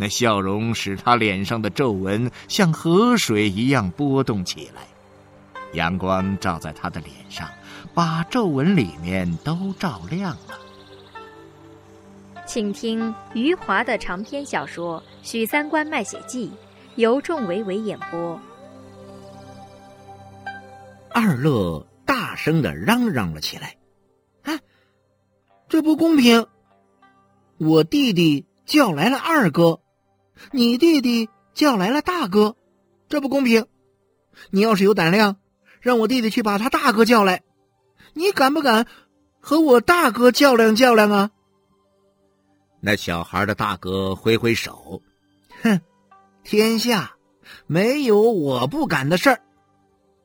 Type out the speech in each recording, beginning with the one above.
那笑容使他脸上的皱纹像河水一样波动起来，阳光照在他的脸上，把皱纹里面都照亮了。请听余华的长篇小说《许三观卖血记》，由仲维维演播。二乐大声的嚷嚷了起来：“啊，这不公平！我弟弟叫来了二哥，你弟弟叫来了大哥，这不公平！你要是有胆量，让我弟弟去把他大哥叫来，你敢不敢和我大哥较量较量啊？”那小孩的大哥挥挥手，哼，天下没有我不敢的事儿。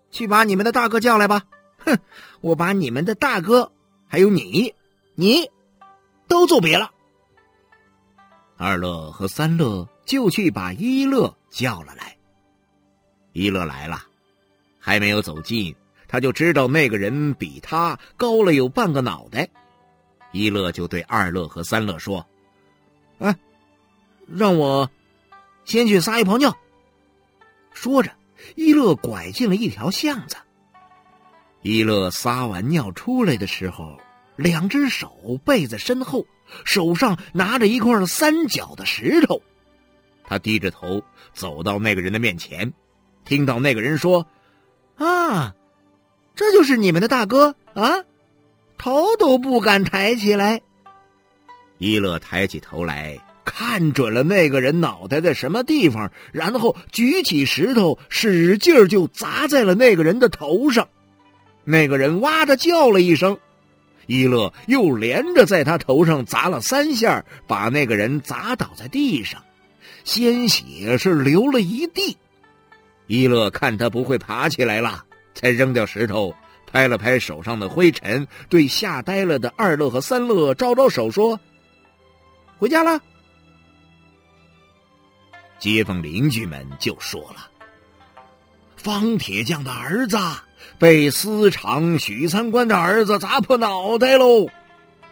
去把你们的大哥叫来吧。哼，我把你们的大哥还有你，你都揍别了。二乐和三乐就去把一乐叫了来。一乐来了，还没有走近，他就知道那个人比他高了有半个脑袋。一乐就对二乐和三乐说。哎，让我先去撒一泡尿。说着，一乐拐进了一条巷子。一乐撒完尿出来的时候，两只手背在身后，手上拿着一块三角的石头。他低着头走到那个人的面前，听到那个人说：“啊，这就是你们的大哥啊，头都不敢抬起来。”一乐抬起头来，看准了那个人脑袋在什么地方，然后举起石头，使劲就砸在了那个人的头上。那个人哇的叫了一声，一乐又连着在他头上砸了三下，把那个人砸倒在地上，鲜血是流了一地。一乐看他不会爬起来了，才扔掉石头，拍了拍手上的灰尘，对吓呆了的二乐和三乐招招手说。回家了，街坊邻居们就说了：“方铁匠的儿子被私厂许三观的儿子砸破脑袋喽！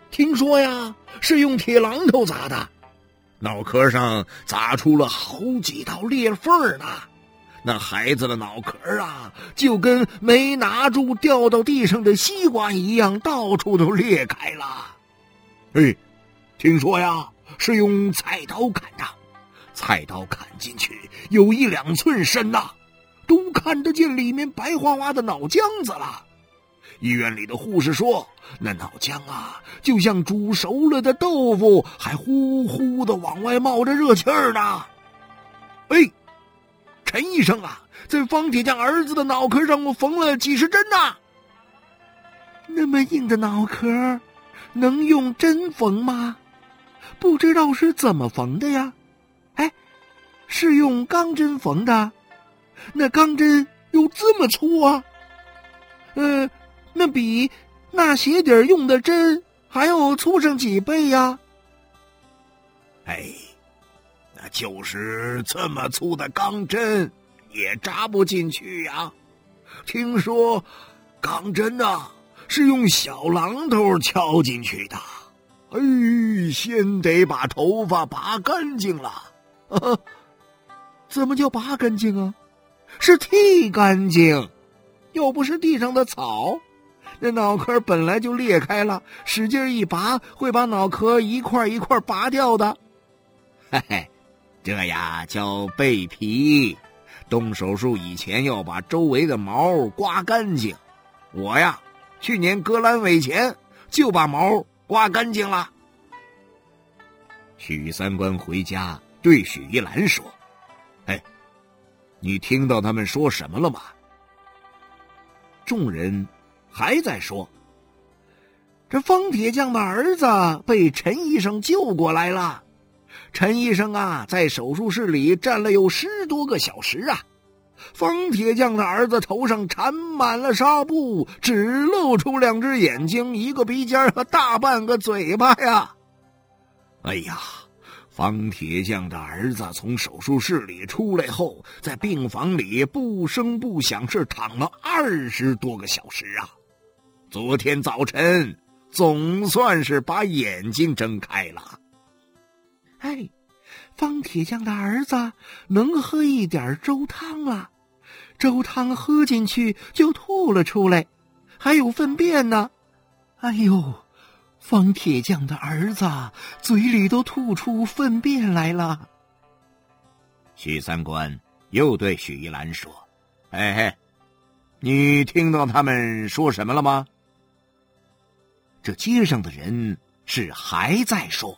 听说呀，是用铁榔头砸的，脑壳上砸出了好几道裂缝呢。那孩子的脑壳啊，就跟没拿住掉到地上的西瓜一样，到处都裂开了。哎，听说呀。”是用菜刀砍的，菜刀砍进去有一两寸深呐，都看得见里面白花花的脑浆子了。医院里的护士说，那脑浆啊，就像煮熟了的豆腐，还呼呼的往外冒着热气儿呢。哎，陈医生啊，在方铁匠儿子的脑壳上我缝了几十针呢。那么硬的脑壳，能用针缝吗？不知道是怎么缝的呀？哎，是用钢针缝的，那钢针有这么粗啊？呃，那比那鞋底用的针还要粗上几倍呀？哎，那就是这么粗的钢针也扎不进去呀。听说钢针呐是用小榔头敲进去的。哎，先得把头发拔干净了。怎么叫拔干净啊？是剃干净。又不是地上的草，那脑壳本来就裂开了，使劲一拔，会把脑壳一块一块拔掉的。嘿嘿，这呀叫背皮。动手术以前要把周围的毛刮干净。我呀，去年割阑尾前就把毛。刮干净了。许三观回家对许一兰说：“哎，你听到他们说什么了吗？”众人还在说：“这方铁匠的儿子被陈医生救过来了，陈医生啊，在手术室里站了有十多个小时啊。方铁匠的儿子头上缠满了纱布，只露出两只眼睛、一个鼻尖和大半个嘴巴呀！哎呀，方铁匠的儿子从手术室里出来后，在病房里不声不响是躺了二十多个小时啊！昨天早晨总算是把眼睛睁开了。哎，方铁匠的儿子能喝一点粥汤了。粥汤喝进去就吐了出来，还有粪便呢。哎呦，方铁匠的儿子嘴里都吐出粪便来了。许三观又对许一兰说：“哎嘿，你听到他们说什么了吗？”这街上的人是还在说：“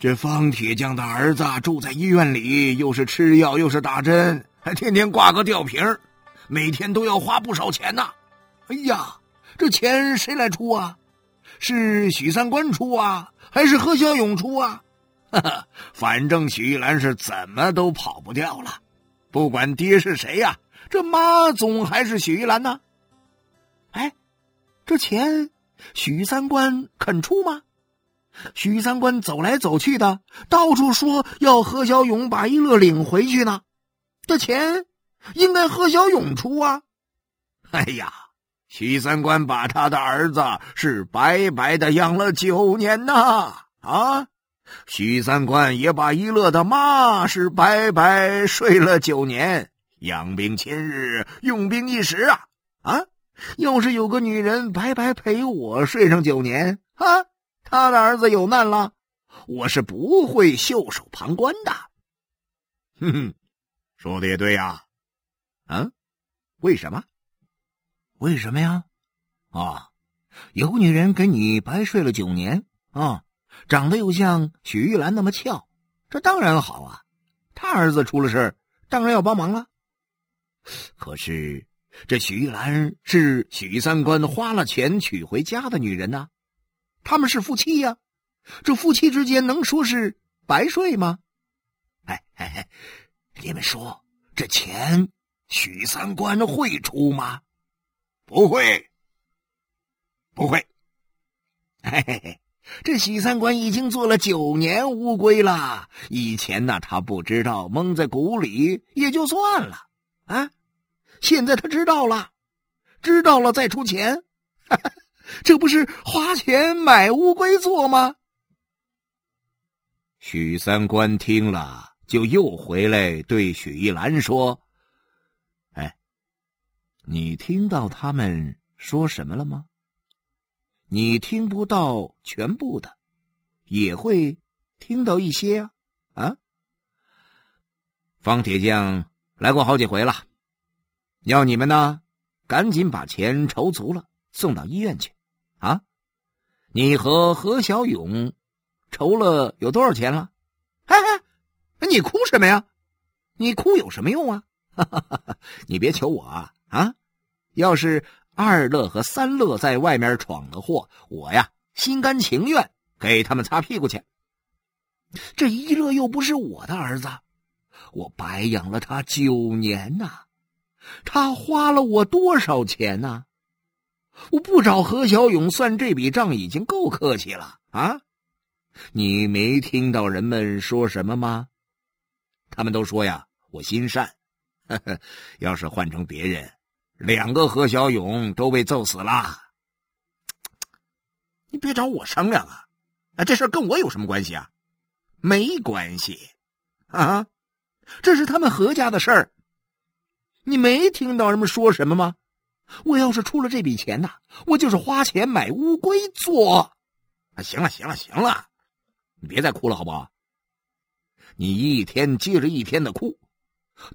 这方铁匠的儿子住在医院里，又是吃药又是打针。”还天天挂个吊瓶每天都要花不少钱呢。哎呀，这钱谁来出啊？是许三观出啊，还是何小勇出啊？哈哈，反正许玉兰是怎么都跑不掉了。不管爹是谁呀，这妈总还是许玉兰呢。哎，这钱许三观肯出吗？许三观走来走去的，到处说要何小勇把一乐领回去呢。这钱应该何小勇出啊！哎呀，许三观把他的儿子是白白的养了九年呐！啊，许三观也把一乐的妈是白白睡了九年，养兵千日，用兵一时啊！啊，要是有个女人白白陪我睡上九年啊，他的儿子有难了，我是不会袖手旁观的。哼哼。说的也对呀，嗯，为什么？为什么呀？啊，有女人跟你白睡了九年啊，长得又像许玉兰那么俏，这当然好啊。他儿子出了事当然要帮忙了。可是这许玉兰是许三观花了钱娶回家的女人呐，他们是夫妻呀，这夫妻之间能说是白睡吗？哎哎哎！你们说这钱许三观会出吗？不会，不会。嘿嘿嘿，这许三观已经做了九年乌龟了。以前呢，他不知道，蒙在鼓里也就算了啊。现在他知道了，知道了再出钱，这不是花钱买乌龟做吗？许三观听了。就又回来对许一兰说：“哎，你听到他们说什么了吗？你听不到全部的，也会听到一些啊啊！方铁匠来过好几回了，要你们呢，赶紧把钱筹足了，送到医院去啊！你和何小勇筹了有多少钱了？哎哎！”你哭什么呀？你哭有什么用啊？你别求我啊！啊，要是二乐和三乐在外面闯了祸，我呀心甘情愿给他们擦屁股去。这一乐又不是我的儿子，我白养了他九年呐，他花了我多少钱呐？我不找何小勇算这笔账已经够客气了啊！你没听到人们说什么吗？他们都说呀，我心善。呵呵，要是换成别人，两个何小勇都被揍死了。你别找我商量啊！啊，这事跟我有什么关系啊？没关系啊，这是他们何家的事儿。你没听到人们说什么吗？我要是出了这笔钱呐，我就是花钱买乌龟做。啊，行了，行了，行了，你别再哭了，好不好？你一天接着一天的哭，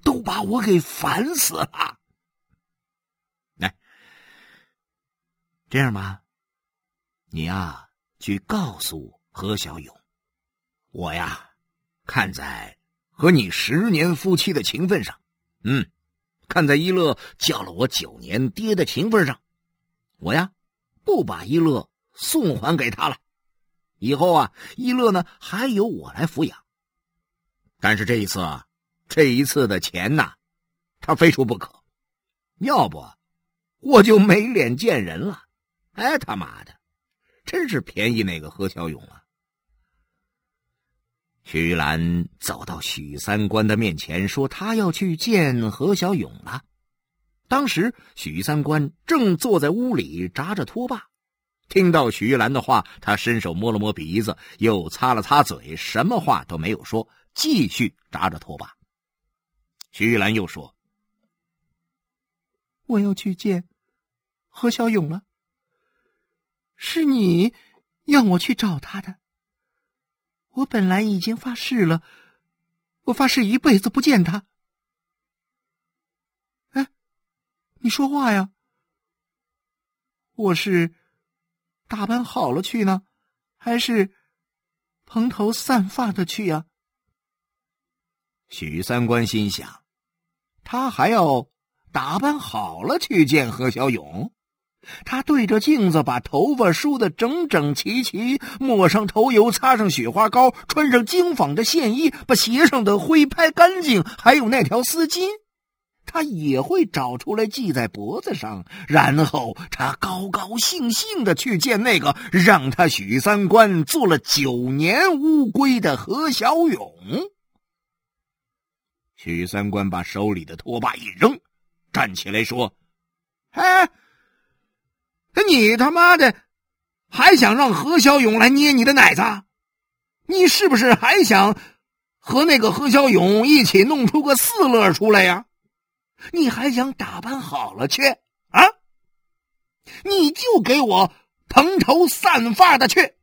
都把我给烦死了。来，这样吧，你呀去告诉何小勇，我呀看在和你十年夫妻的情分上，嗯，看在一乐叫了我九年爹的情分上，我呀不把一乐送还给他了。以后啊，一乐呢还由我来抚养。但是这一次啊，这一次的钱呐，他非出不可，要不我就没脸见人了。哎，他妈的，真是便宜那个何小勇了。徐玉兰走到许三观的面前，说：“他要去见何小勇了。”当时许三观正坐在屋里扎着拖把，听到徐玉兰的话，他伸手摸了摸鼻子，又擦了擦嘴，什么话都没有说，继续扎着拖把。徐玉兰又说：“我要去见何小勇了。是你让我去找他的。”我本来已经发誓了，我发誓一辈子不见他。哎，你说话呀！我是打扮好了去呢，还是蓬头散发的去呀？许三观心想，他还要打扮好了去见何小勇。他对着镜子，把头发梳得整整齐齐，抹上头油，擦上雪花膏，穿上精纺的线衣，把鞋上的灰拍干净，还有那条丝巾，他也会找出来系在脖子上。然后他高高兴兴的去见那个让他许三观做了九年乌龟的何小勇。许三观把手里的拖把一扔，站起来说：“哎。”你他妈的还想让何小勇来捏你的奶子？你是不是还想和那个何小勇一起弄出个四乐出来呀？你还想打扮好了去啊？你就给我蓬头散发的去，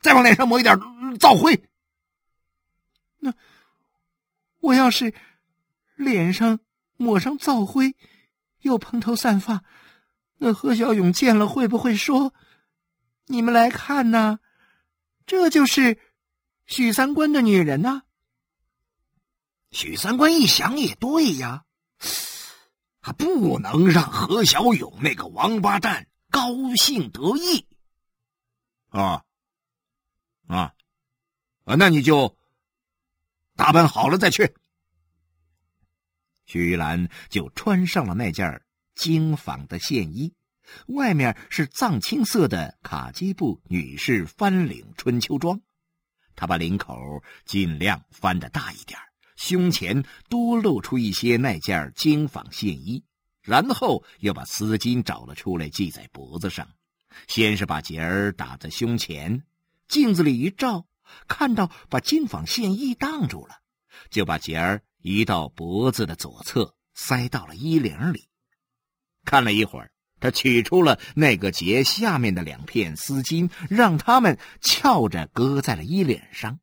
再往脸上抹一点皂灰。那我要是脸上抹上皂灰，又蓬头散发。那何小勇见了会不会说：“你们来看呐，这就是许三观的女人呐？”许三观一想也对呀，他不能让何小勇那个王八蛋高兴得意啊啊啊！那你就打扮好了再去。徐兰就穿上了那件精纺的线衣，外面是藏青色的卡基布女士翻领春秋装。她把领口尽量翻的大一点，胸前多露出一些那件精纺线衣，然后又把丝巾找了出来系在脖子上。先是把结儿打在胸前，镜子里一照，看到把精纺线衣挡住了，就把结儿移到脖子的左侧，塞到了衣领里。看了一会儿，他取出了那个结下面的两片丝巾，让他们翘着搁在了衣领上。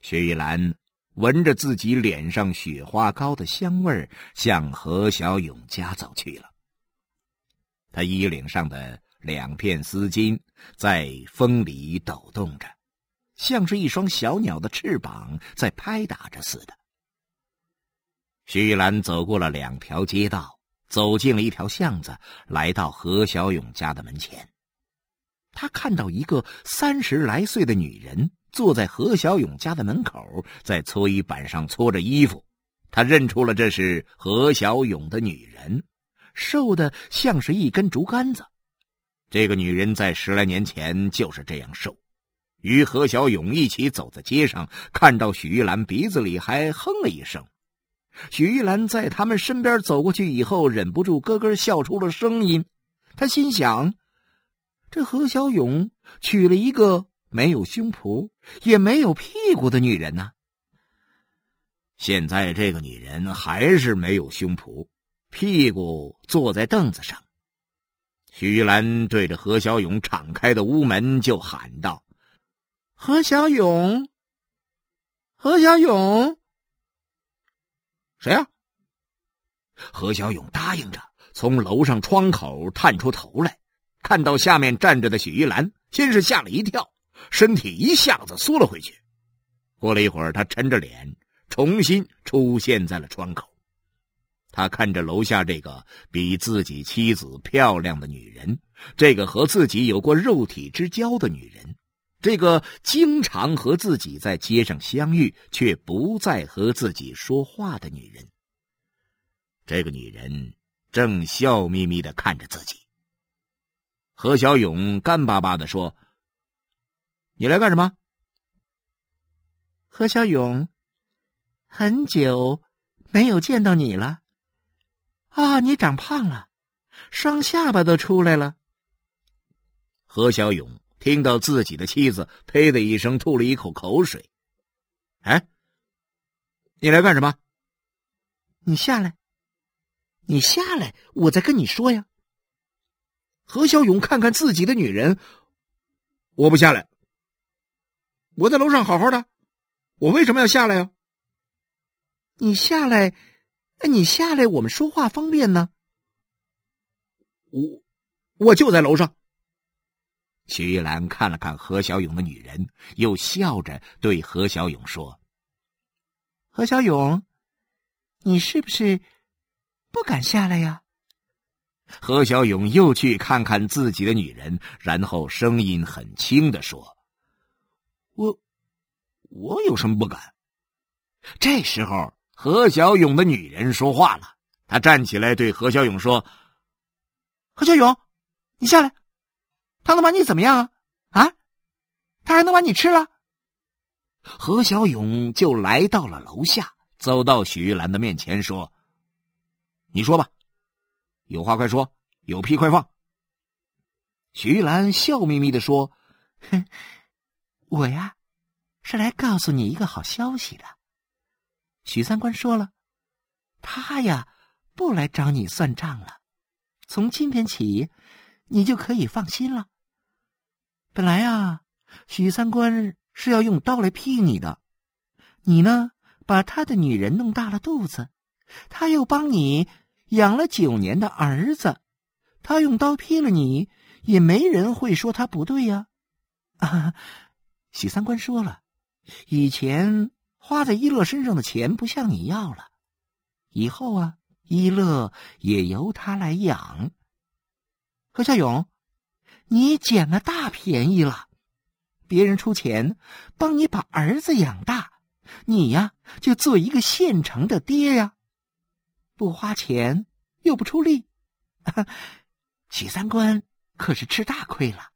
薛玉兰闻着自己脸上雪花膏的香味儿，向何小勇家走去了。他衣领上的两片丝巾在风里抖动着，像是一双小鸟的翅膀在拍打着似的。薛玉兰走过了两条街道。走进了一条巷子，来到何小勇家的门前。他看到一个三十来岁的女人坐在何小勇家的门口，在搓衣板上搓着衣服。他认出了这是何小勇的女人，瘦的像是一根竹竿子。这个女人在十来年前就是这样瘦。与何小勇一起走在街上，看到许玉兰，鼻子里还哼了一声。许玉兰在他们身边走过去以后，忍不住咯咯笑出了声音。他心想：这何小勇娶了一个没有胸脯也没有屁股的女人呢。现在这个女人还是没有胸脯，屁股坐在凳子上。许玉兰对着何小勇敞开的屋门就喊道：“何小勇，何小勇。”谁呀？何小勇答应着，从楼上窗口探出头来，看到下面站着的许玉兰，先是吓了一跳，身体一下子缩了回去。过了一会儿，他沉着脸重新出现在了窗口。他看着楼下这个比自己妻子漂亮的女人，这个和自己有过肉体之交的女人，这个经常和自己在街上相遇却不再和自己说话的女人。这个女人正笑眯眯的看着自己。何小勇干巴巴的说：“你来干什么？”何小勇，很久没有见到你了。啊，你长胖了，双下巴都出来了。何小勇听到自己的妻子“呸”的一声吐了一口口水。哎，你来干什么？你下来，你下来，我再跟你说呀。何小勇看看自己的女人，我不下来。我在楼上好好的，我为什么要下来呀？你下来。那，你下来，我们说话方便呢。我我就在楼上。徐玉兰看了看何小勇的女人，又笑着对何小勇说：“何小勇，你是不是不敢下来呀？”何小勇又去看看自己的女人，然后声音很轻的说：“我我有什么不敢？”这时候。何小勇的女人说话了，她站起来对何小勇说：“何小勇，你下来，他能把你怎么样啊？啊，他还能把你吃了？”何小勇就来到了楼下，走到许玉兰的面前说：“你说吧，有话快说，有屁快放。”许玉兰笑眯眯的说：“哼，我呀，是来告诉你一个好消息的。”许三观说了：“他呀，不来找你算账了。从今天起，你就可以放心了。本来啊，许三观是要用刀来劈你的，你呢，把他的女人弄大了肚子，他又帮你养了九年的儿子，他用刀劈了你，也没人会说他不对呀。啊，许三观说了，以前。”花在一乐身上的钱不向你要了，以后啊，一乐也由他来养。何小勇，你捡了大便宜了，别人出钱帮你把儿子养大，你呀就做一个现成的爹呀，不花钱又不出力，许三观可是吃大亏了。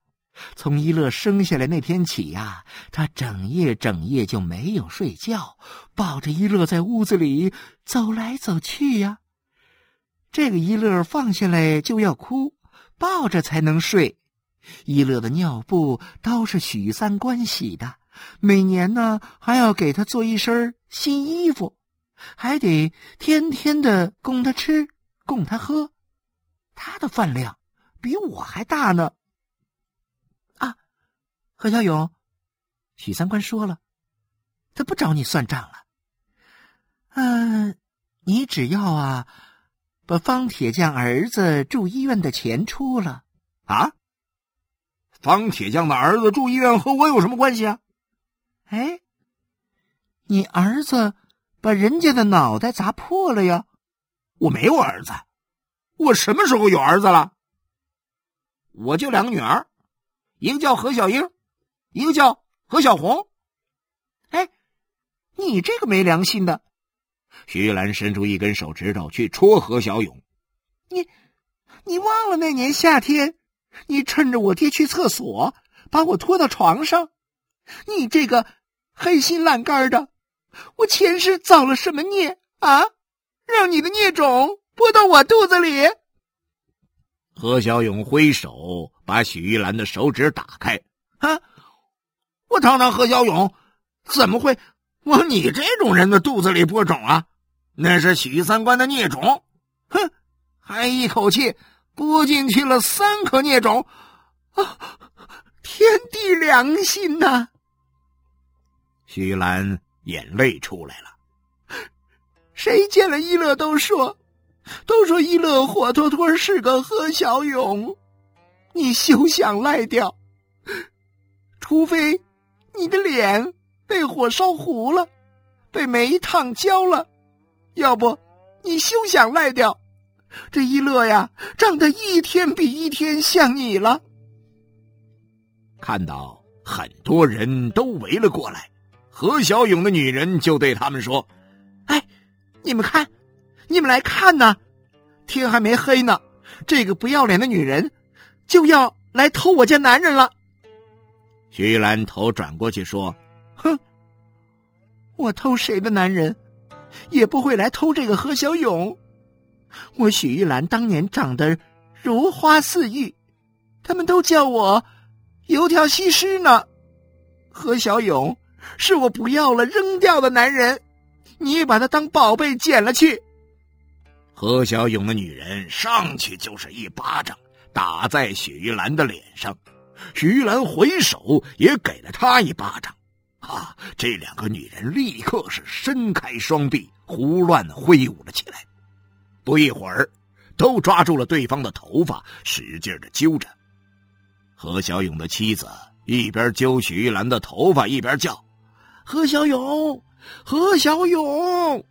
从一乐生下来那天起呀，他整夜整夜就没有睡觉，抱着一乐在屋子里走来走去呀。这个一乐放下来就要哭，抱着才能睡。一乐的尿布都是许三观洗的，每年呢还要给他做一身新衣服，还得天天的供他吃，供他喝。他的饭量比我还大呢。啊何小勇，许三观说了，他不找你算账了。嗯，你只要啊，把方铁匠儿子住医院的钱出了啊。方铁匠的儿子住医院和我有什么关系啊？哎，你儿子把人家的脑袋砸破了呀！我没有儿子，我什么时候有儿子了？我就两个女儿，一个叫何小英。一个叫何小红，哎，你这个没良心的！徐玉兰伸出一根手指头去戳何小勇。你，你忘了那年夏天，你趁着我爹去厕所，把我拖到床上。你这个黑心烂肝的，我前世造了什么孽啊？让你的孽种播到我肚子里！何小勇挥手把许玉兰的手指打开，啊！我堂堂何小勇，怎么会往你这种人的肚子里播种啊？那是许三观的孽种，哼，还一口气播进去了三颗孽种，啊！天地良心呐！徐兰眼泪出来了。谁见了一乐都说，都说一乐活脱脱是个何小勇，你休想赖掉，除非。你的脸被火烧糊了，被煤烫焦了，要不你休想赖掉。这一乐呀，长得一天比一天像你了。看到很多人都围了过来，何小勇的女人就对他们说：“哎，你们看，你们来看呐！天还没黑呢，这个不要脸的女人就要来偷我家男人了。”徐兰头转过去说：“哼，我偷谁的男人，也不会来偷这个何小勇。”我许玉兰当年长得如花似玉，他们都叫我油条西施呢。何小勇是我不要了扔掉的男人，你也把他当宝贝捡了去。何小勇的女人上去就是一巴掌打在许玉兰的脸上，许玉兰回手也给了他一巴掌。啊！这两个女人立刻是伸开双臂，胡乱挥舞了起来。不一会儿，都抓住了对方的头发，使劲的揪着。何小勇的妻子一边揪许玉兰的头发，一边叫：“何小勇，何小勇！”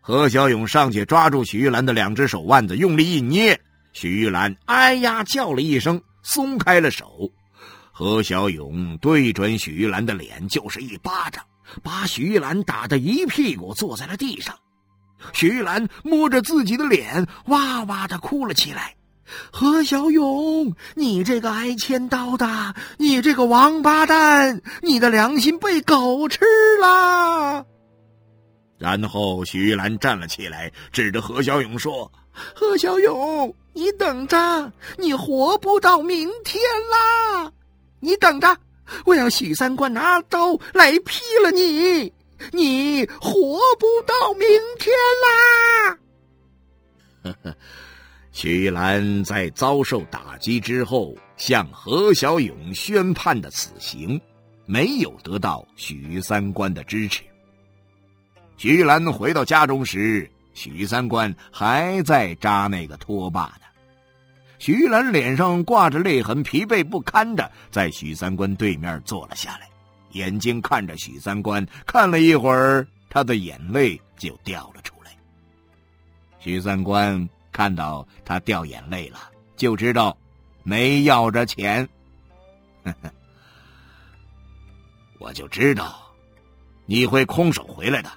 何小勇上去抓住许玉兰的两只手腕子，用力一捏，许玉兰哎呀叫了一声，松开了手。何小勇对准许玉兰的脸就是一巴掌，把许玉兰打得一屁股坐在了地上。徐玉兰摸着自己的脸，哇哇的哭了起来。何小勇，你这个挨千刀的，你这个王八蛋，你的良心被狗吃了。然后徐玉兰站了起来，指着何小勇说：“何小勇，你等着，你活不到明天啦！你等着，我要许三观拿刀来劈了你。”你活不到明天啦！呵呵，徐兰在遭受打击之后，向何小勇宣判的死刑，没有得到许三观的支持。徐玉兰回到家中时，许三观还在扎那个拖把呢。徐玉兰脸上挂着泪痕，疲惫不堪的在许三观对面坐了下来。眼睛看着许三观，看了一会儿，他的眼泪就掉了出来。许三观看到他掉眼泪了，就知道没要着钱。我就知道你会空手回来的，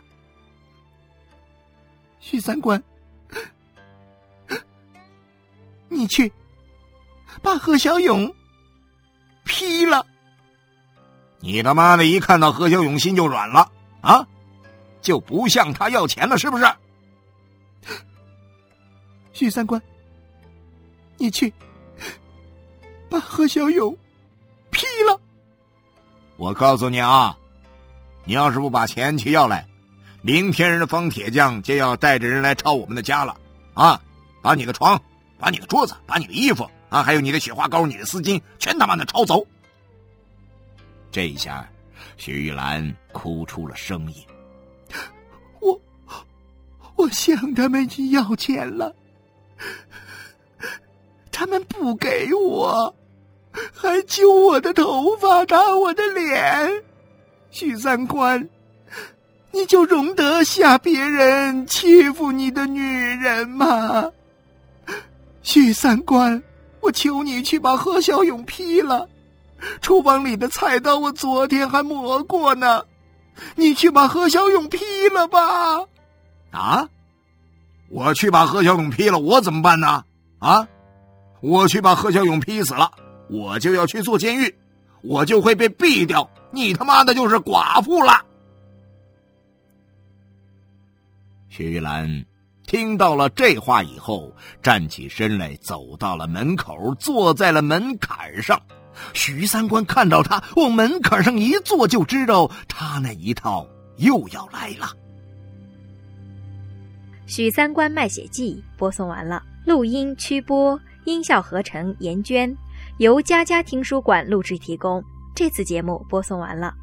许三观，你去把何小勇劈了。你他妈的一看到何小勇心就软了啊，就不向他要钱了是不是？许三观，你去把何小勇劈了。我告诉你啊，你要是不把钱去要来，明天人方铁匠就要带着人来抄我们的家了啊！把你的床、把你的桌子、把你的衣服啊，还有你的雪花膏、你的丝巾，全他妈的抄走。这下，徐玉兰哭出了声音。我，我向他们去要钱了，他们不给我，还揪我的头发，打我的脸。许三观，你就容得下别人欺负你的女人吗？许三观，我求你去把何小勇劈了。厨房里的菜刀，我昨天还磨过呢。你去把何小勇劈了吧。啊！我去把何小勇劈了，我怎么办呢？啊！我去把何小勇劈死了，我就要去做监狱，我就会被毙掉。你他妈的就是寡妇了。徐玉兰听到了这话以后，站起身来，走到了门口，坐在了门槛上。许三观看到他往门槛上一坐，就知道他那一套又要来了。许三观卖血记播送完了，录音、曲播、音效合成严娟，由佳佳听书馆录制提供。这次节目播送完了。